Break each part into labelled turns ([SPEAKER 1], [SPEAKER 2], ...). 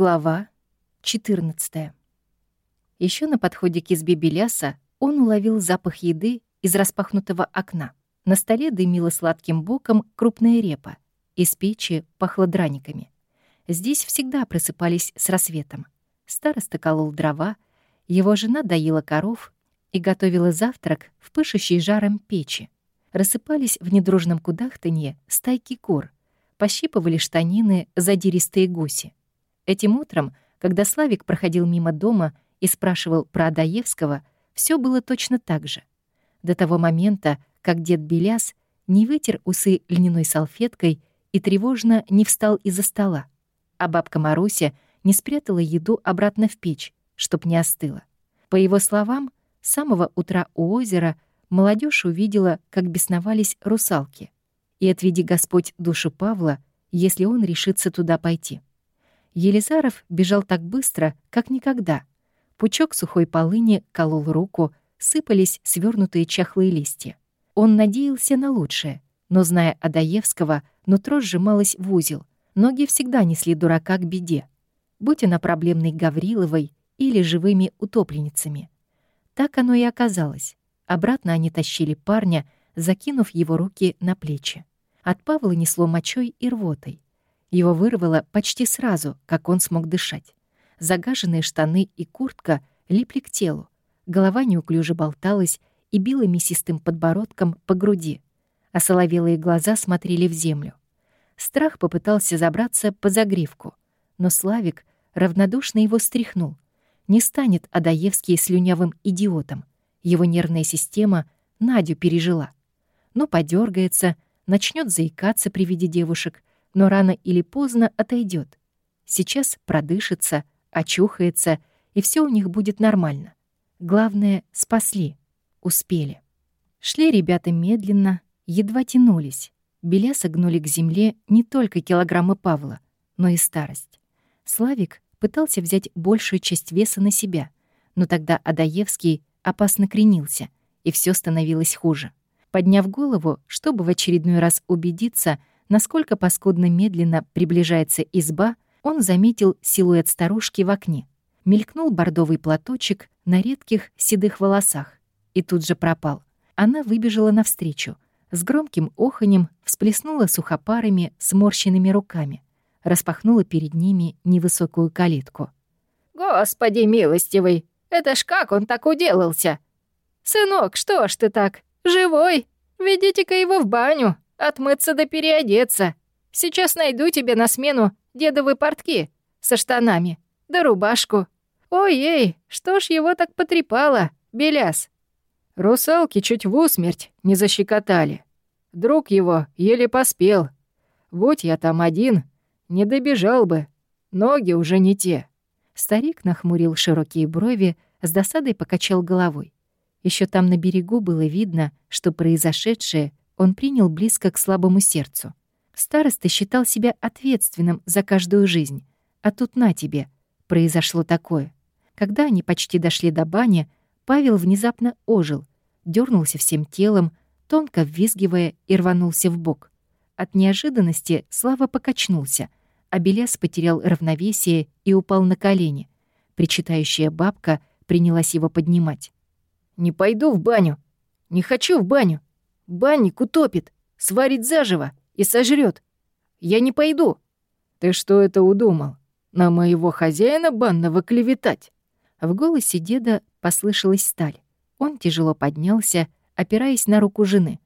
[SPEAKER 1] Глава 14. Еще на подходе к избе Беляса он уловил запах еды из распахнутого окна. На столе дымила сладким боком крупная репа, из печи пахло драниками. Здесь всегда просыпались с рассветом. Староста колол дрова, его жена доила коров и готовила завтрак в пышущей жаром печи. Рассыпались в недружном кудахтанье стайки кур, пощипывали штанины задиристые гуси. Этим утром, когда Славик проходил мимо дома и спрашивал про Адаевского, все было точно так же. До того момента, как дед Беляс не вытер усы льняной салфеткой и тревожно не встал из-за стола, а бабка Маруся не спрятала еду обратно в печь, чтоб не остыла. По его словам, с самого утра у озера молодежь увидела, как бесновались русалки. И отведи Господь душу Павла, если он решится туда пойти. Елизаров бежал так быстро, как никогда. Пучок сухой полыни колол руку, сыпались свернутые чахлые листья. Он надеялся на лучшее, но, зная Адаевского, нутро сжималось в узел. Ноги всегда несли дурака к беде, будь она проблемной Гавриловой или живыми утопленницами. Так оно и оказалось. Обратно они тащили парня, закинув его руки на плечи. От Павла несло мочой и рвотой. Его вырвало почти сразу, как он смог дышать. Загаженные штаны и куртка липли к телу. Голова неуклюже болталась и била мясистым подбородком по груди. А глаза смотрели в землю. Страх попытался забраться по загривку, но Славик равнодушно его стряхнул. Не станет Адаевский слюнявым идиотом. Его нервная система Надю пережила. Но подергается, начнет заикаться при виде девушек, но рано или поздно отойдет. Сейчас продышится, очухается, и все у них будет нормально. Главное, спасли, успели. Шли ребята медленно, едва тянулись. Беля согнули к земле не только килограммы Павла, но и старость. Славик пытался взять большую часть веса на себя, но тогда Адаевский опасно кренился, и все становилось хуже. Подняв голову, чтобы в очередной раз убедиться, насколько паскудно медленно приближается изба, он заметил силуэт старушки в окне. Мелькнул бордовый платочек на редких седых волосах и тут же пропал. Она выбежала навстречу. С громким оханем всплеснула сухопарами, сморщенными руками. Распахнула перед ними невысокую калитку.
[SPEAKER 2] «Господи милостивый! Это ж как он так уделался? Сынок, что ж ты так? Живой? Ведите-ка его в баню!» Отмыться да переодеться. Сейчас найду тебе на смену дедовы портки со штанами, да рубашку. Ой-ей, что ж его так потрепало, беляс?»
[SPEAKER 3] Русалки чуть в усмерть не защекотали. Друг его еле поспел. Вот я там один, не добежал бы. Ноги уже не те.
[SPEAKER 1] Старик нахмурил широкие брови, с досадой покачал головой. Еще там на берегу было видно, что произошедшее он принял близко к слабому сердцу. Староста считал себя ответственным за каждую жизнь. А тут на тебе, произошло такое. Когда они почти дошли до бани, Павел внезапно ожил, дернулся всем телом, тонко ввизгивая и рванулся в бок. От неожиданности Слава покачнулся, а Беляс потерял равновесие и упал на колени. Причитающая бабка принялась его поднимать.
[SPEAKER 3] «Не пойду в баню! Не хочу в баню!» Банник утопит, сварит заживо и сожрет. Я не пойду. Ты что это удумал? На моего хозяина банного клеветать?
[SPEAKER 1] В голосе деда послышалась сталь. Он тяжело поднялся, опираясь на руку жены.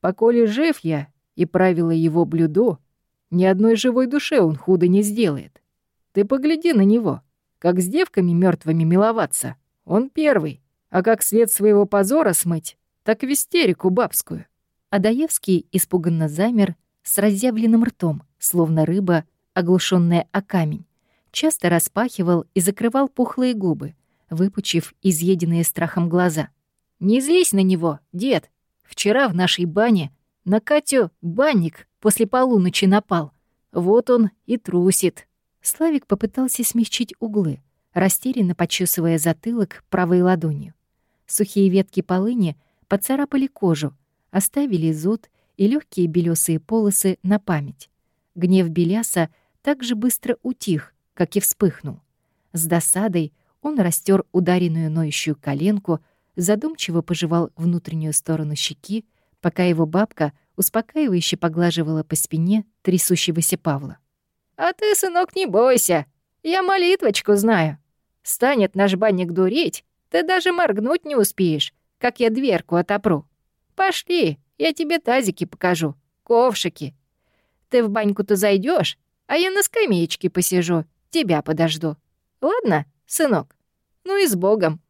[SPEAKER 3] «Поколе жив я и правила его блюдо, ни одной живой душе он худо не сделает. Ты погляди на него, как с девками мертвыми миловаться. Он первый, а как след своего позора смыть, так в истерику бабскую.
[SPEAKER 1] Адаевский испуганно замер с разъявленным ртом, словно рыба, оглушенная о камень. Часто распахивал и закрывал пухлые губы, выпучив изъеденные страхом глаза.
[SPEAKER 2] «Не злись на него, дед! Вчера в нашей бане на Катю банник после полуночи напал. Вот он и трусит».
[SPEAKER 1] Славик попытался смягчить углы, растерянно почесывая затылок правой ладонью. Сухие ветки полыни — поцарапали кожу, оставили зуд и легкие белесые полосы на память. Гнев Беляса так же быстро утих, как и вспыхнул. С досадой он растер ударенную ноющую коленку, задумчиво пожевал внутреннюю сторону щеки, пока его бабка успокаивающе поглаживала по спине трясущегося Павла.
[SPEAKER 2] «А ты, сынок, не бойся. Я молитвочку знаю. Станет наш банник дурить, ты даже моргнуть не успеешь, как я дверку отопру. Пошли, я тебе тазики покажу, ковшики. Ты в баньку-то зайдешь, а я на скамеечке посижу, тебя подожду. Ладно, сынок? Ну и с Богом».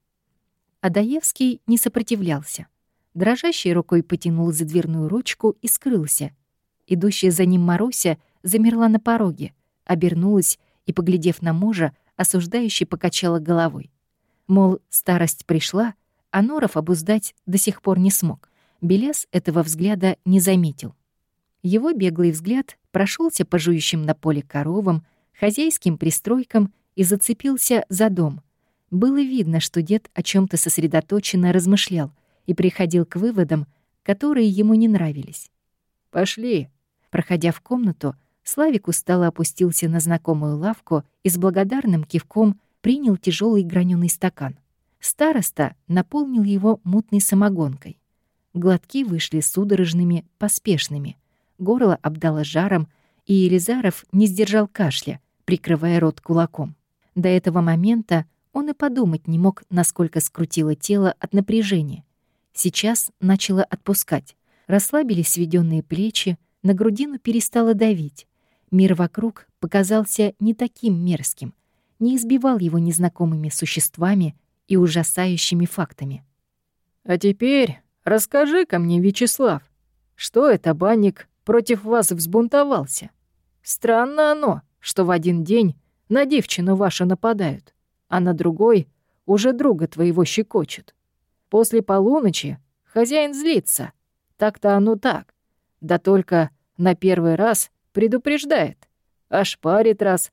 [SPEAKER 1] Адаевский не сопротивлялся. Дрожащей рукой потянул за дверную ручку и скрылся. Идущая за ним Маруся замерла на пороге, обернулась и, поглядев на мужа, осуждающе покачала головой. Мол, старость пришла, а Норов обуздать до сих пор не смог. Беляс этого взгляда не заметил. Его беглый взгляд прошелся по жующим на поле коровам, хозяйским пристройкам и зацепился за дом. Было видно, что дед о чем то сосредоточенно размышлял и приходил к выводам, которые ему не нравились.
[SPEAKER 3] «Пошли!»
[SPEAKER 1] Проходя в комнату, Славик устало опустился на знакомую лавку и с благодарным кивком принял тяжелый граненый стакан. Староста наполнил его мутной самогонкой. Глотки вышли судорожными, поспешными. Горло обдало жаром, и Елизаров не сдержал кашля, прикрывая рот кулаком. До этого момента он и подумать не мог, насколько скрутило тело от напряжения. Сейчас начало отпускать. Расслабились сведенные плечи, на грудину перестало давить. Мир вокруг показался не таким мерзким, не избивал его незнакомыми существами и ужасающими фактами.
[SPEAKER 3] «А теперь расскажи-ка мне, Вячеслав, что это банник против вас взбунтовался? Странно оно, что в один день на девчину вашу нападают, а на другой уже друга твоего щекочут. После полуночи хозяин злится. Так-то оно так. Да только на первый раз предупреждает. Аж парит раз,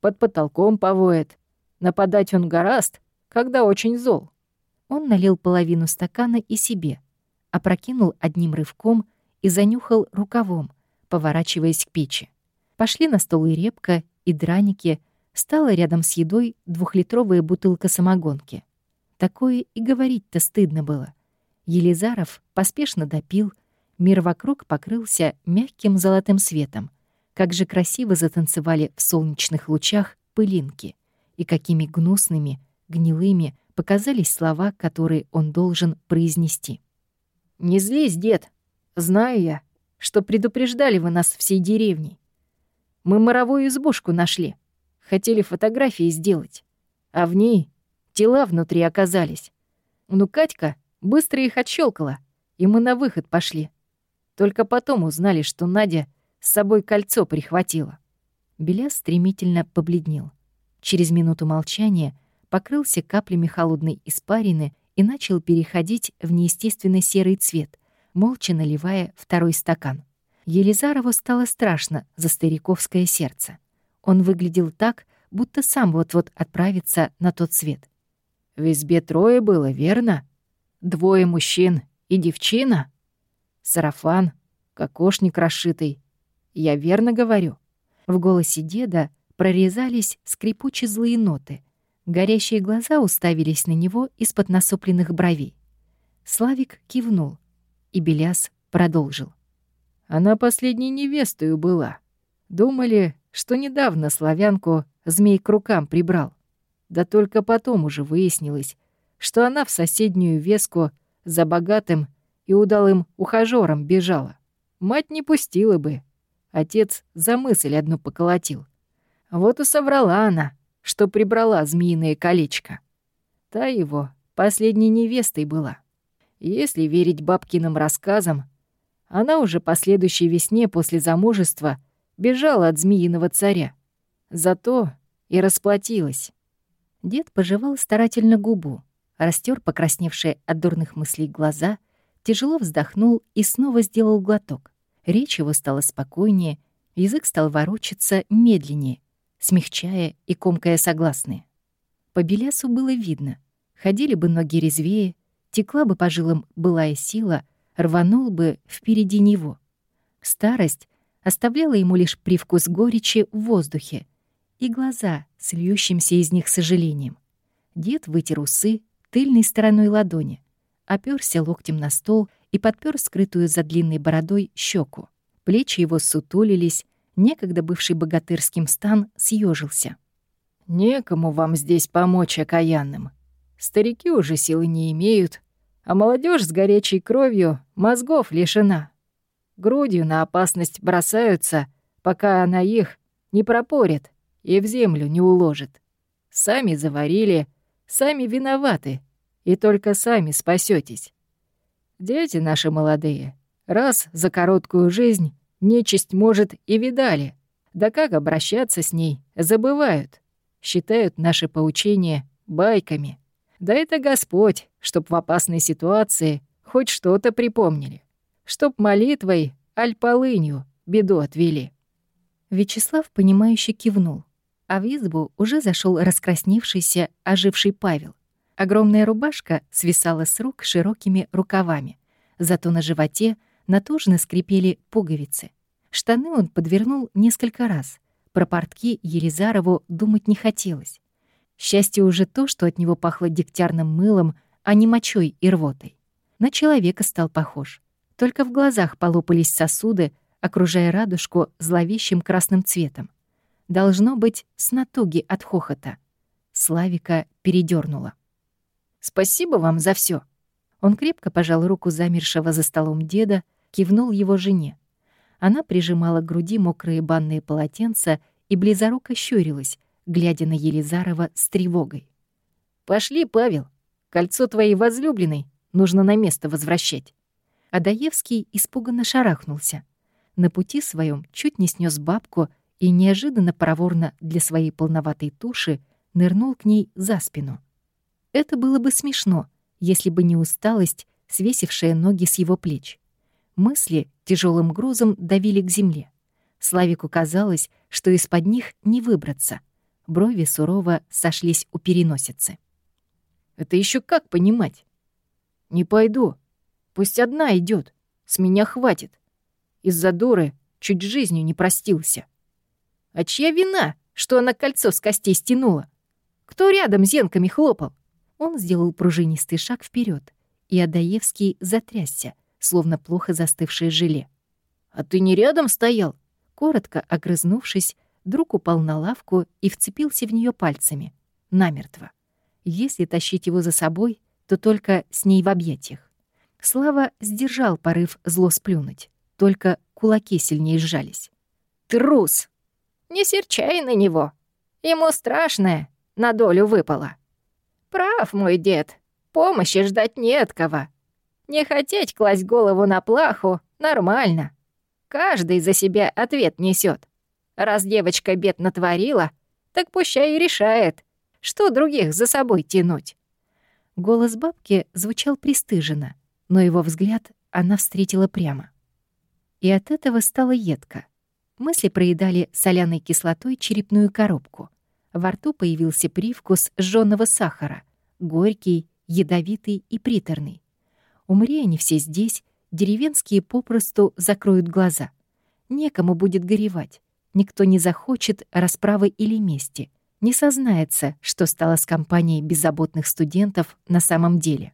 [SPEAKER 3] под потолком повоет. Нападать он гораст, когда очень зол.
[SPEAKER 1] Он налил половину стакана и себе, опрокинул одним рывком и занюхал рукавом, поворачиваясь к печи. Пошли на стол и репка, и драники, стала рядом с едой двухлитровая бутылка самогонки. Такое и говорить-то стыдно было. Елизаров поспешно допил, мир вокруг покрылся мягким золотым светом. Как же красиво затанцевали в солнечных лучах пылинки, и какими гнусными, гнилыми показались слова, которые он должен произнести.
[SPEAKER 3] «Не злись, дед. Знаю я, что предупреждали вы нас всей деревней. Мы моровую избушку нашли. Хотели фотографии сделать, а в ней Тела внутри оказались. Ну, Катька быстро их отщелкала, и мы на выход пошли. Только потом узнали, что Надя с собой кольцо прихватила.
[SPEAKER 1] Беляс стремительно побледнел. Через минуту молчания покрылся каплями холодной испарины и начал переходить в неестественно серый цвет, молча наливая второй стакан. Елизарову стало страшно за стариковское сердце. Он выглядел так, будто сам вот-вот отправится на тот свет.
[SPEAKER 3] В избе трое было, верно? Двое мужчин и девчина? Сарафан, кокошник расшитый. Я верно говорю?»
[SPEAKER 1] В голосе деда прорезались скрипучие злые ноты. Горящие глаза уставились на него из-под насупленных бровей. Славик кивнул, и Беляс продолжил.
[SPEAKER 3] Она последней невестою была. Думали, что недавно славянку змей к рукам прибрал. Да только потом уже выяснилось, что она в соседнюю веску за богатым и удалым ухажёром бежала. Мать не пустила бы. Отец за мысль одну поколотил. Вот и соврала она, что прибрала змеиное колечко. Та его последней невестой была. Если верить бабкиным рассказам, она уже по следующей весне после замужества бежала от змеиного царя. Зато и расплатилась.
[SPEAKER 1] Дед пожевал старательно губу, растер покрасневшие от дурных мыслей глаза, тяжело вздохнул и снова сделал глоток. Речь его стала спокойнее, язык стал ворочаться медленнее, смягчая и комкая согласные. По Белясу было видно. Ходили бы ноги резвее, текла бы по жилам былая сила, рванул бы впереди него. Старость оставляла ему лишь привкус горечи в воздухе, и глаза с из них сожалением. Дед вытер усы тыльной стороной ладони, оперся локтем на стол и подпер скрытую за длинной бородой щеку. Плечи его сутулились, некогда бывший богатырским стан съежился.
[SPEAKER 3] «Некому вам здесь помочь окаянным. Старики уже силы не имеют, а молодежь с горячей кровью мозгов лишена. Грудью на опасность бросаются, пока она их не пропорит и в землю не уложит. Сами заварили, сами виноваты, и только сами спасетесь. Дети наши молодые, раз за короткую жизнь нечисть, может, и видали, да как обращаться с ней, забывают, считают наши поучения байками. Да это Господь, чтоб в опасной ситуации хоть что-то припомнили, чтоб молитвой, аль полынью беду отвели.
[SPEAKER 1] Вячеслав, понимающе кивнул, а в избу уже зашел раскрасневшийся, оживший Павел. Огромная рубашка свисала с рук широкими рукавами, зато на животе натужно скрипели пуговицы. Штаны он подвернул несколько раз. Про портки Елизарову думать не хотелось. Счастье уже то, что от него пахло дегтярным мылом, а не мочой и рвотой. На человека стал похож. Только в глазах полопались сосуды, окружая радужку зловещим красным цветом. Должно быть, с натуги от хохота. Славика передернула. «Спасибо вам за все. Он крепко пожал руку замершего за столом деда, кивнул его жене. Она прижимала к груди мокрые банные полотенца и близоруко щурилась, глядя на Елизарова с тревогой. «Пошли, Павел. Кольцо твоей возлюбленной нужно на место возвращать». Адаевский испуганно шарахнулся. На пути своем чуть не снес бабку и неожиданно проворно для своей полноватой туши нырнул к ней за спину. Это было бы смешно, если бы не усталость, свесившая ноги с его плеч. Мысли тяжелым грузом давили к земле. Славику казалось, что из-под них не выбраться — Брови сурово сошлись у переносицы. «Это еще как понимать?» «Не пойду. Пусть одна идет. С меня хватит. Из-за дуры чуть жизнью не простился. А чья вина, что она кольцо с костей стянула? Кто рядом зенками хлопал?» Он сделал пружинистый шаг вперед, и Адаевский затрясся, словно плохо застывшее желе. «А ты не рядом стоял?» Коротко огрызнувшись, Друг упал на лавку и вцепился в нее пальцами. Намертво. Если тащить его за собой, то только с ней в объятиях. Слава сдержал порыв зло сплюнуть. Только кулаки сильнее сжались. «Трус! Не серчай на него! Ему страшное на долю выпало. Прав мой дед, помощи ждать не от кого. Не хотеть класть голову на плаху — нормально. Каждый за себя ответ несет. Раз девочка бед натворила, так пущай и решает, что других за собой тянуть. Голос бабки звучал пристыженно, но его взгляд она встретила прямо. И от этого стало едко. Мысли проедали соляной кислотой черепную коробку. Во рту появился привкус жжёного сахара, горький, ядовитый и приторный. Умри они все здесь, деревенские попросту закроют глаза. Некому будет горевать. Никто не захочет расправы или мести, не сознается, что стало с компанией беззаботных студентов на самом деле.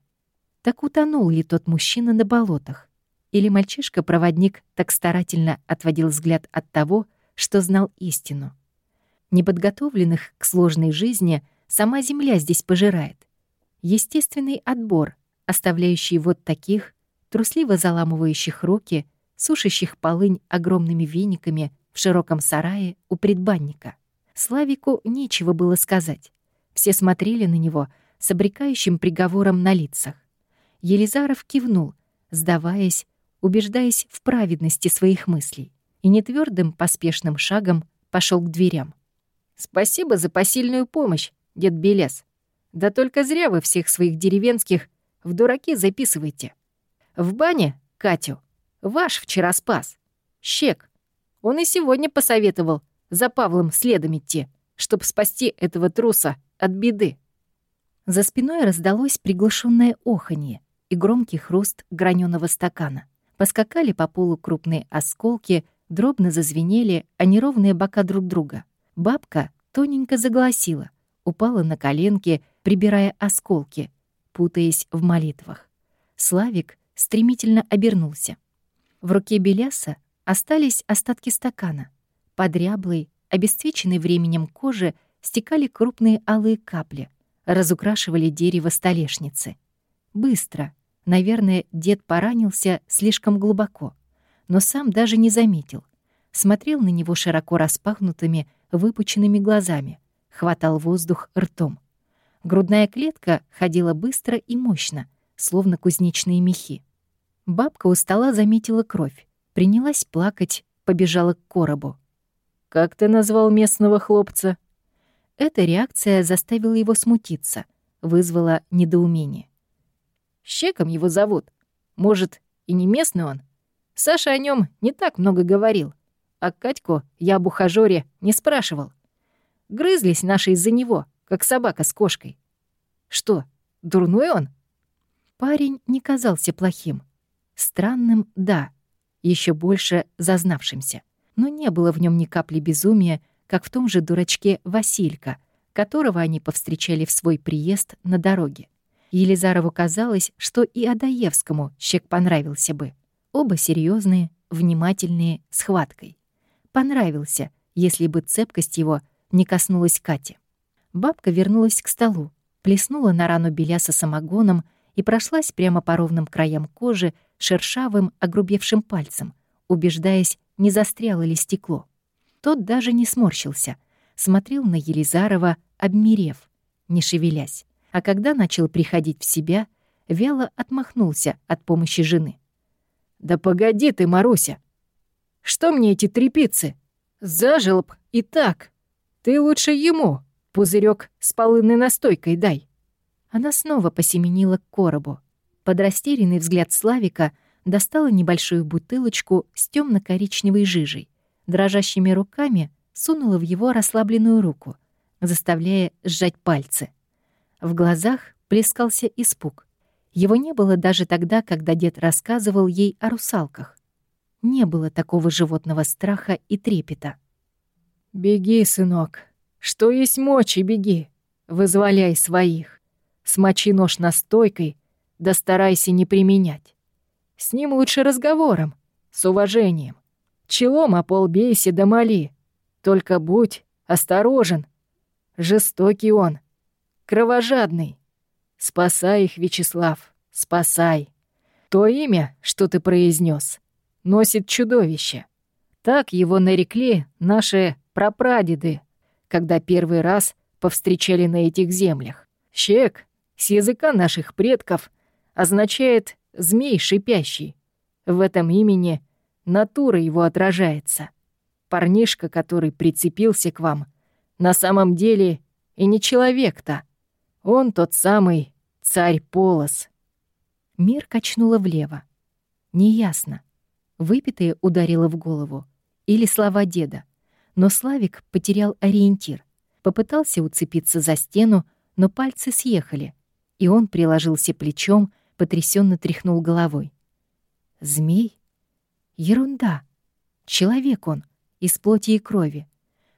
[SPEAKER 1] Так утонул ли тот мужчина на болотах? Или мальчишка-проводник так старательно отводил взгляд от того, что знал истину? Неподготовленных к сложной жизни сама земля здесь пожирает. Естественный отбор, оставляющий вот таких, трусливо заламывающих руки, сушащих полынь огромными вениками в широком сарае у предбанника. Славику нечего было сказать. Все смотрели на него с обрекающим приговором на лицах. Елизаров кивнул, сдаваясь, убеждаясь в праведности своих мыслей, и нетвёрдым поспешным шагом пошел к дверям. «Спасибо за посильную помощь, дед Белес. Да только зря вы всех своих деревенских в дураки записываете. В бане, Катю, ваш вчера спас. Щек, он и сегодня посоветовал за Павлом следом идти, чтобы спасти этого труса от беды. За спиной раздалось приглушенное оханье и громкий хруст граненого стакана. Поскакали по полу крупные осколки, дробно зазвенели, а неровные бока друг друга. Бабка, тоненько загласила, упала на коленки, прибирая осколки, путаясь в молитвах. Славик стремительно обернулся. В руке Беляса остались остатки стакана. Подряблый, обесцвеченный временем кожи стекали крупные алые капли, разукрашивали дерево столешницы. Быстро. Наверное, дед поранился слишком глубоко, но сам даже не заметил. Смотрел на него широко распахнутыми, выпученными глазами, хватал воздух ртом. Грудная клетка ходила быстро и мощно, словно кузнечные мехи. Бабка у стола заметила кровь, принялась плакать, побежала к коробу.
[SPEAKER 3] «Как ты назвал местного хлопца?»
[SPEAKER 1] Эта реакция заставила его смутиться, вызвала недоумение.
[SPEAKER 3] «Щеком его зовут. Может, и не местный он? Саша о нем не так много говорил. А Катьку я об ухажёре не спрашивал. Грызлись наши из-за него, как собака с кошкой. Что, дурной он?
[SPEAKER 1] Парень не казался плохим. Странным — да, еще больше зазнавшимся. Но не было в нем ни капли безумия, как в том же дурачке Василька, которого они повстречали в свой приезд на дороге. Елизарову казалось, что и Адаевскому щек понравился бы. Оба серьезные, внимательные, с хваткой. Понравился, если бы цепкость его не коснулась Кати. Бабка вернулась к столу, плеснула на рану Беляса самогоном и прошлась прямо по ровным краям кожи шершавым, огрубевшим пальцем, убеждаясь, не застряло ли стекло. Тот даже не сморщился, смотрел на Елизарова, обмерев, не шевелясь, а когда начал приходить в себя, вяло отмахнулся от помощи жены.
[SPEAKER 3] «Да погоди ты, Маруся! Что мне эти трепицы? Зажил б и так!» Ты лучше ему пузырек с полынной настойкой дай».
[SPEAKER 1] Она снова посеменила к коробу. Под растерянный взгляд Славика достала небольшую бутылочку с темно коричневой жижей. Дрожащими руками сунула в его расслабленную руку, заставляя сжать пальцы. В глазах плескался испуг. Его не было даже тогда, когда дед рассказывал ей о русалках. Не было такого животного страха и трепета.
[SPEAKER 3] «Беги, сынок. Что есть мочи, беги. Вызволяй своих. Смочи нож настойкой, да старайся не применять. С ним лучше разговором, с уважением. Челом о пол бейся да моли. Только будь осторожен. Жестокий он, кровожадный. Спасай их, Вячеслав, спасай. То имя, что ты произнес, носит чудовище. Так его нарекли наши прапрадеды, когда первый раз повстречали на этих землях. Щек с языка наших предков означает «змей шипящий». В этом имени натура его отражается. Парнишка, который прицепился к вам, на самом деле и не человек-то. Он тот самый царь Полос.
[SPEAKER 1] Мир качнуло влево. Неясно. Выпитое ударило в голову. Или слова деда но Славик потерял ориентир. Попытался уцепиться за стену, но пальцы съехали, и он приложился плечом, потрясенно тряхнул головой. «Змей? Ерунда. Человек он, из плоти и крови.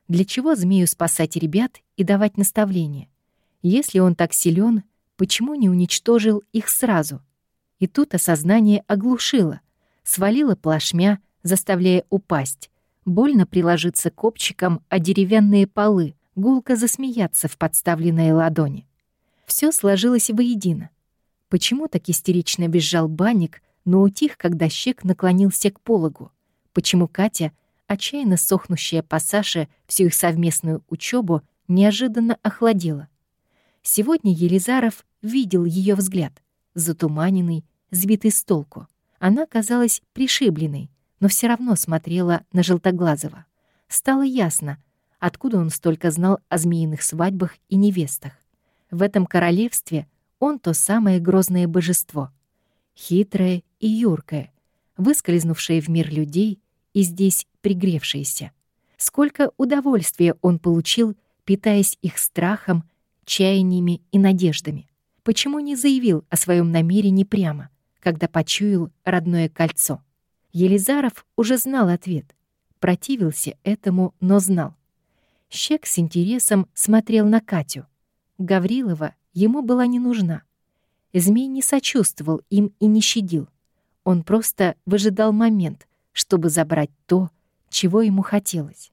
[SPEAKER 1] Для чего змею спасать ребят и давать наставления? Если он так силен, почему не уничтожил их сразу? И тут осознание оглушило, свалило плашмя, заставляя упасть, больно приложиться копчиком о деревянные полы, гулко засмеяться в подставленные ладони. Все сложилось воедино. Почему так истерично визжал банник, но утих, когда щек наклонился к пологу? Почему Катя, отчаянно сохнущая по Саше всю их совместную учебу, неожиданно охладела? Сегодня Елизаров видел ее взгляд, затуманенный, сбитый с толку. Она казалась пришибленной, но все равно смотрела на Желтоглазого. Стало ясно, откуда он столько знал о змеиных свадьбах и невестах. В этом королевстве он то самое грозное божество. Хитрое и юркое, выскользнувшее в мир людей и здесь пригревшееся. Сколько удовольствия он получил, питаясь их страхом, чаяниями и надеждами. Почему не заявил о своем намерении прямо, когда почуял родное кольцо? Елизаров уже знал ответ. Противился этому, но знал. Щек с интересом смотрел на Катю. Гаврилова ему была не нужна. Змей не сочувствовал им и не щадил. Он просто выжидал момент, чтобы забрать то, чего ему хотелось.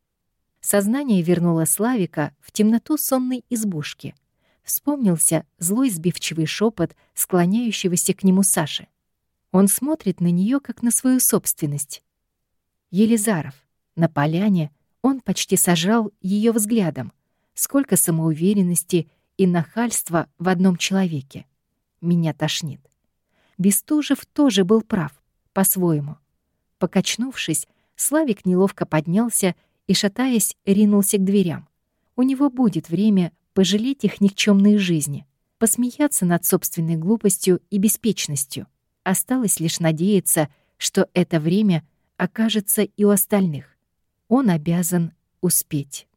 [SPEAKER 1] Сознание вернуло Славика в темноту сонной избушки. Вспомнился злой сбивчивый шепот склоняющегося к нему Саши. Он смотрит на нее как на свою собственность. Елизаров. На поляне он почти сажал ее взглядом. Сколько самоуверенности и нахальства в одном человеке. Меня тошнит. Бестужев тоже был прав, по-своему. Покачнувшись, Славик неловко поднялся и, шатаясь, ринулся к дверям. У него будет время пожалеть их никчемные жизни, посмеяться над собственной глупостью и беспечностью. Осталось лишь надеяться, что это время окажется и у остальных. Он обязан успеть.